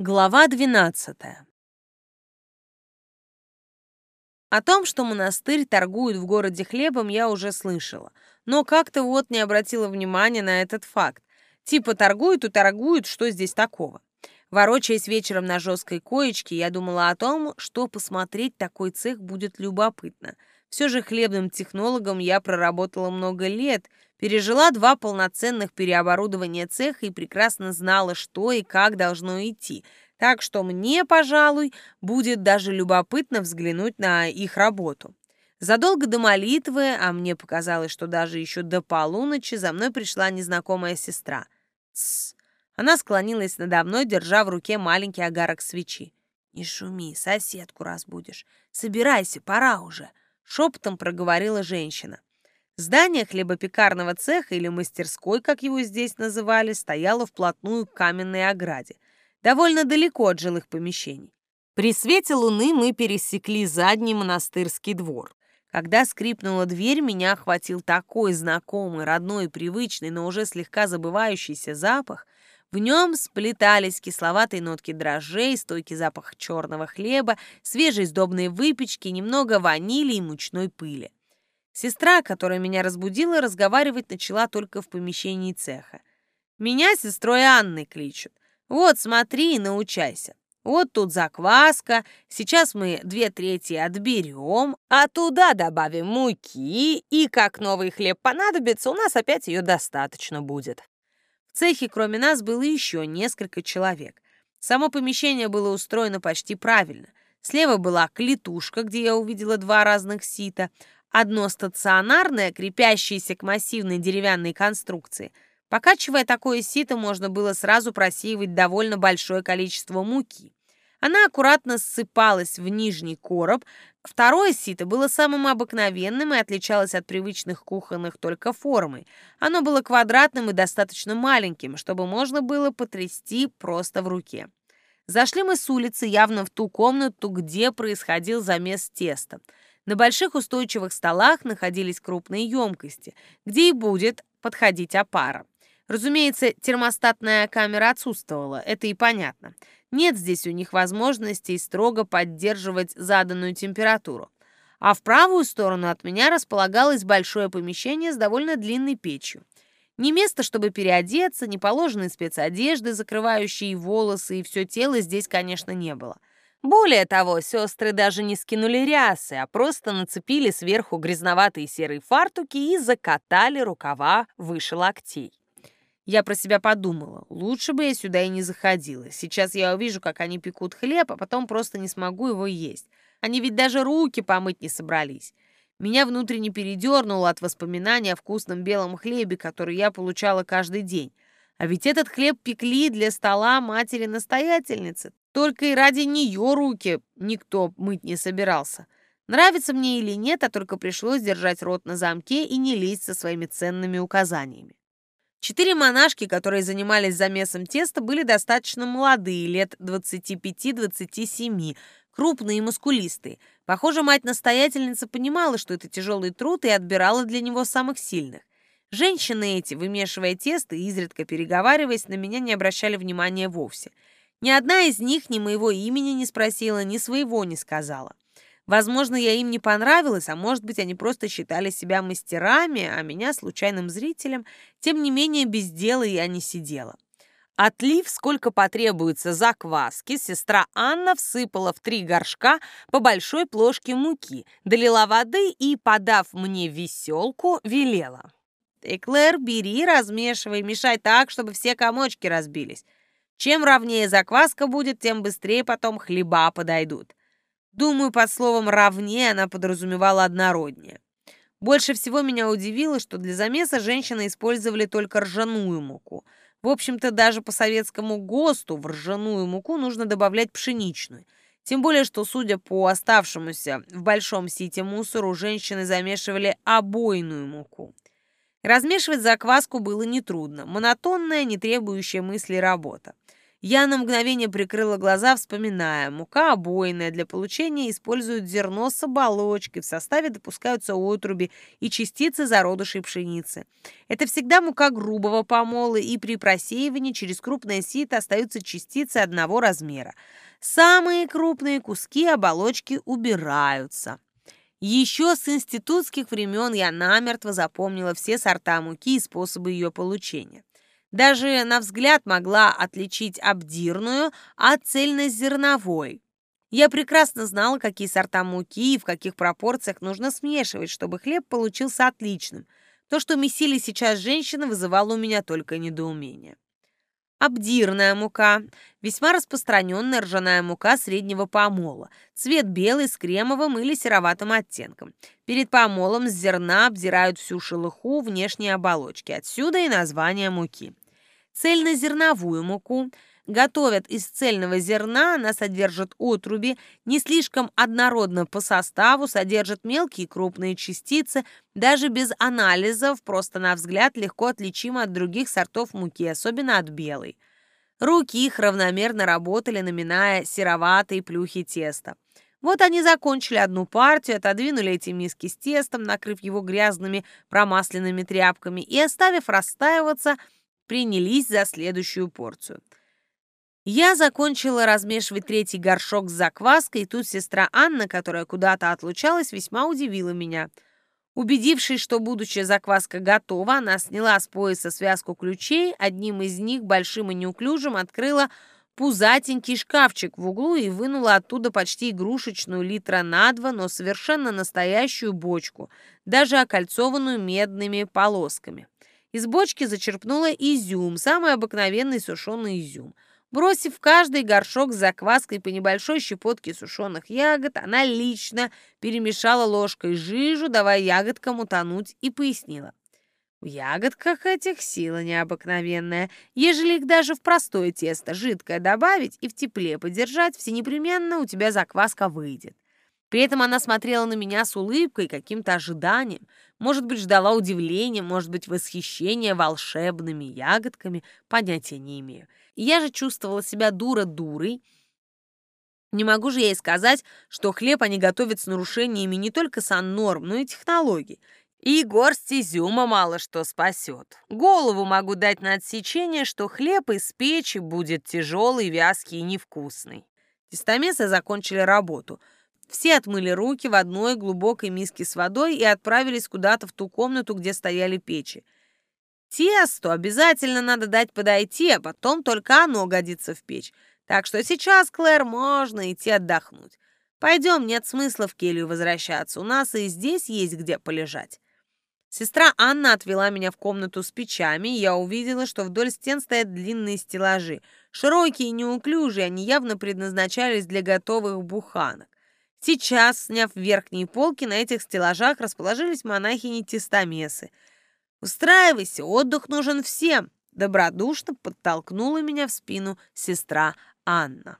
Глава 12. О том, что монастырь торгует в городе хлебом, я уже слышала, но как-то вот не обратила внимания на этот факт. Типа торгуют и торгуют, что здесь такого? Ворочаясь вечером на жесткой коечке, я думала о том, что посмотреть такой цех будет любопытно. Все же хлебным технологом я проработала много лет, пережила два полноценных переоборудования цеха и прекрасно знала, что и как должно идти. Так что мне, пожалуй, будет даже любопытно взглянуть на их работу. Задолго до молитвы, а мне показалось, что даже еще до полуночи, за мной пришла незнакомая сестра. Тссс. Она склонилась надо мной, держа в руке маленький огарок свечи. «Не шуми, соседку разбудишь. Собирайся, пора уже», — шепотом проговорила женщина. Здание хлебопекарного цеха или мастерской, как его здесь называли, стояло вплотную к каменной ограде, довольно далеко от жилых помещений. При свете луны мы пересекли задний монастырский двор. Когда скрипнула дверь, меня охватил такой знакомый, родной привычный, но уже слегка забывающийся запах. В нем сплетались кисловатые нотки дрожжей, стойкий запах черного хлеба, свежей сдобной выпечки, немного ванили и мучной пыли. Сестра, которая меня разбудила, разговаривать начала только в помещении цеха. «Меня сестрой Анной кличут. Вот, смотри и научайся. Вот тут закваска, сейчас мы две трети отберем, а туда добавим муки, и как новый хлеб понадобится, у нас опять ее достаточно будет». В цехе кроме нас было еще несколько человек. Само помещение было устроено почти правильно. Слева была клетушка, где я увидела два разных сита, Одно стационарное, крепящееся к массивной деревянной конструкции. Покачивая такое сито, можно было сразу просеивать довольно большое количество муки. Она аккуратно ссыпалась в нижний короб. Второе сито было самым обыкновенным и отличалось от привычных кухонных только формой. Оно было квадратным и достаточно маленьким, чтобы можно было потрясти просто в руке. Зашли мы с улицы явно в ту комнату, где происходил замес теста. На больших устойчивых столах находились крупные емкости, где и будет подходить опара. Разумеется, термостатная камера отсутствовала, это и понятно. Нет здесь у них возможности строго поддерживать заданную температуру. А в правую сторону от меня располагалось большое помещение с довольно длинной печью. Не место, чтобы переодеться, не положенной спецодежды, закрывающей волосы и все тело здесь, конечно, не было. Более того, сестры даже не скинули рясы, а просто нацепили сверху грязноватые серые фартуки и закатали рукава выше локтей. Я про себя подумала, лучше бы я сюда и не заходила. Сейчас я увижу, как они пекут хлеб, а потом просто не смогу его есть. Они ведь даже руки помыть не собрались. Меня внутренне передернуло от воспоминаний о вкусном белом хлебе, который я получала каждый день. А ведь этот хлеб пекли для стола матери-настоятельницы. Только и ради нее руки никто мыть не собирался. Нравится мне или нет, а только пришлось держать рот на замке и не лезть со своими ценными указаниями. Четыре монашки, которые занимались замесом теста, были достаточно молодые, лет 25-27, крупные и мускулистые. Похоже, мать-настоятельница понимала, что это тяжелый труд, и отбирала для него самых сильных. Женщины эти, вымешивая тесто и изредка переговариваясь, на меня не обращали внимания вовсе – ни одна из них ни моего имени не спросила, ни своего не сказала. Возможно, я им не понравилась, а может быть, они просто считали себя мастерами, а меня случайным зрителем. Тем не менее, без дела я не сидела. Отлив, сколько потребуется закваски, сестра Анна всыпала в три горшка по большой плошке муки, долила воды и, подав мне веселку, велела. «Ты, бери, размешивай, мешай так, чтобы все комочки разбились. Чем ровнее закваска будет, тем быстрее потом хлеба подойдут. Думаю, под словом «ровнее» она подразумевала однороднее. Больше всего меня удивило, что для замеса женщины использовали только ржаную муку. В общем-то, даже по советскому ГОСТу в ржаную муку нужно добавлять пшеничную. Тем более, что, судя по оставшемуся в большом сите мусору, женщины замешивали обойную муку. Размешивать закваску было нетрудно, монотонная, не требующая мысли работа. Я на мгновение прикрыла глаза, вспоминая. Мука обойная для получения используют зерно с оболочкой. В составе допускаются отруби и частицы зародышей пшеницы. Это всегда мука грубого помола, и при просеивании через крупное сито остаются частицы одного размера. Самые крупные куски оболочки убираются. Еще с институтских времен я намертво запомнила все сорта муки и способы ее получения. Даже на взгляд могла отличить обдирную от цельнозерновой. Я прекрасно знала, какие сорта муки и в каких пропорциях нужно смешивать, чтобы хлеб получился отличным. То, что месили сейчас женщины, вызывало у меня только недоумение. Обдирная мука – весьма распространенная ржаная мука среднего помола. Цвет белый с кремовым или сероватым оттенком. Перед помолом с зерна обдирают всю шелуху внешней оболочки. Отсюда и название муки. Цельнозерновую муку – готовят из цельного зерна, она содержит отруби, не слишком однородно по составу, содержит мелкие и крупные частицы, даже без анализов, просто на взгляд легко отличима от других сортов муки, особенно от белой. Руки их равномерно работали, наминая сероватые плюхи теста. Вот они закончили одну партию, отодвинули эти миски с тестом, накрыв его грязными промасленными тряпками и, оставив растаиваться, принялись за следующую порцию – я закончила размешивать третий горшок с закваской, и тут сестра Анна, которая куда-то отлучалась, весьма удивила меня. Убедившись, что будущая закваска готова, она сняла с пояса связку ключей, одним из них, большим и неуклюжим, открыла пузатенький шкафчик в углу и вынула оттуда почти игрушечную литра на два, но совершенно настоящую бочку, даже окольцованную медными полосками. Из бочки зачерпнула изюм, самый обыкновенный сушеный изюм – Бросив каждый горшок с закваской по небольшой щепотке сушеных ягод, она лично перемешала ложкой жижу, давая ягодкам утонуть, и пояснила. В ягодках этих сила необыкновенная. Ежели их даже в простое тесто жидкое добавить и в тепле подержать, всенепременно у тебя закваска выйдет. При этом она смотрела на меня с улыбкой каким-то ожиданием. Может быть, ждала удивления, может быть, восхищения волшебными ягодками, понятия не имею. Я же чувствовала себя дура-дурой. Не могу же ей сказать, что хлеб они готовят с нарушениями не только сан-норм, но и технологий. И горсть изюма мало что спасет. Голову могу дать на отсечение, что хлеб из печи будет тяжелый, вязкий и невкусный. Тестомесы закончили работу. Все отмыли руки в одной глубокой миске с водой и отправились куда-то в ту комнату, где стояли печи. Тесту обязательно надо дать подойти, а потом только оно годится в печь. Так что сейчас, Клэр, можно идти отдохнуть. Пойдем, нет смысла в келью возвращаться. У нас и здесь есть где полежать. Сестра Анна отвела меня в комнату с печами, и я увидела, что вдоль стен стоят длинные стеллажи. Широкие и неуклюжие, они явно предназначались для готовых буханок. Сейчас, сняв верхние полки, на этих стеллажах расположились монахини-тестомесы — Устраивайся, отдых нужен всем!» Добродушно подтолкнула меня в спину сестра Анна.